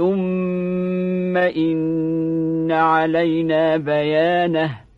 ثم إن علينا بيانه